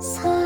사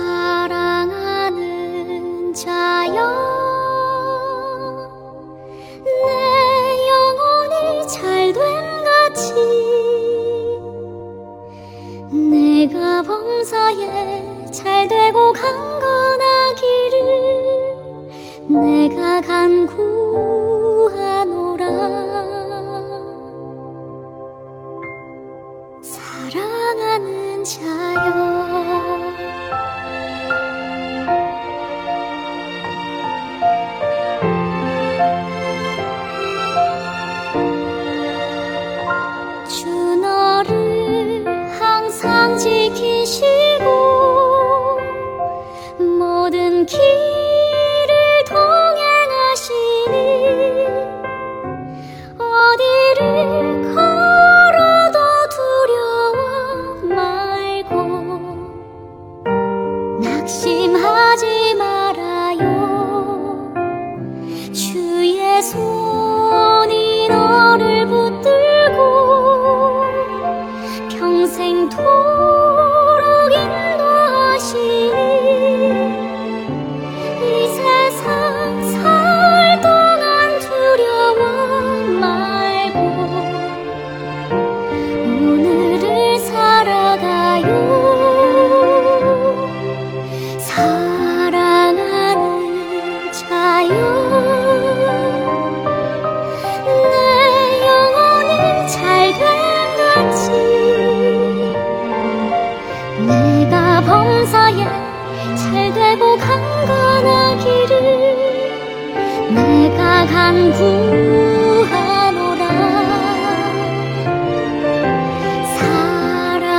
주의 손 안 구하노라.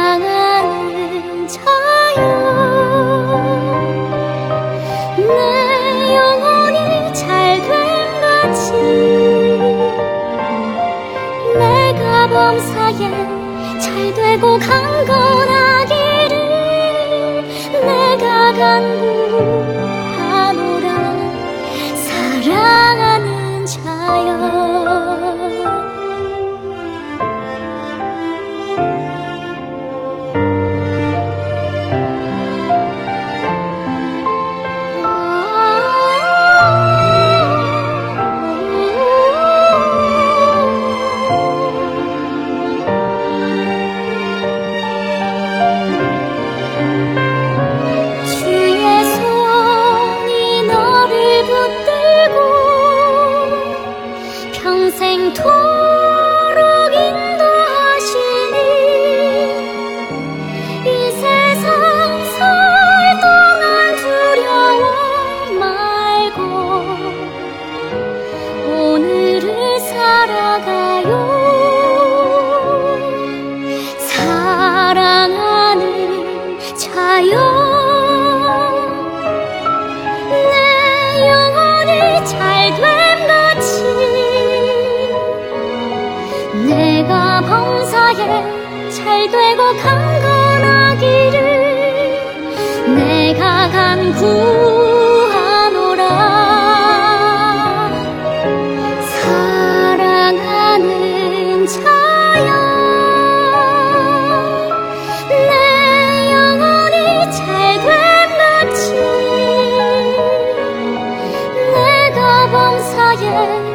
사랑하는 자여 내 영혼이 잘된 같이 내가 범사에 잘 되고 간것 내 영혼이 잘된 같이 내가 범사에 잘 되고 강건하기를 내가 간 구. again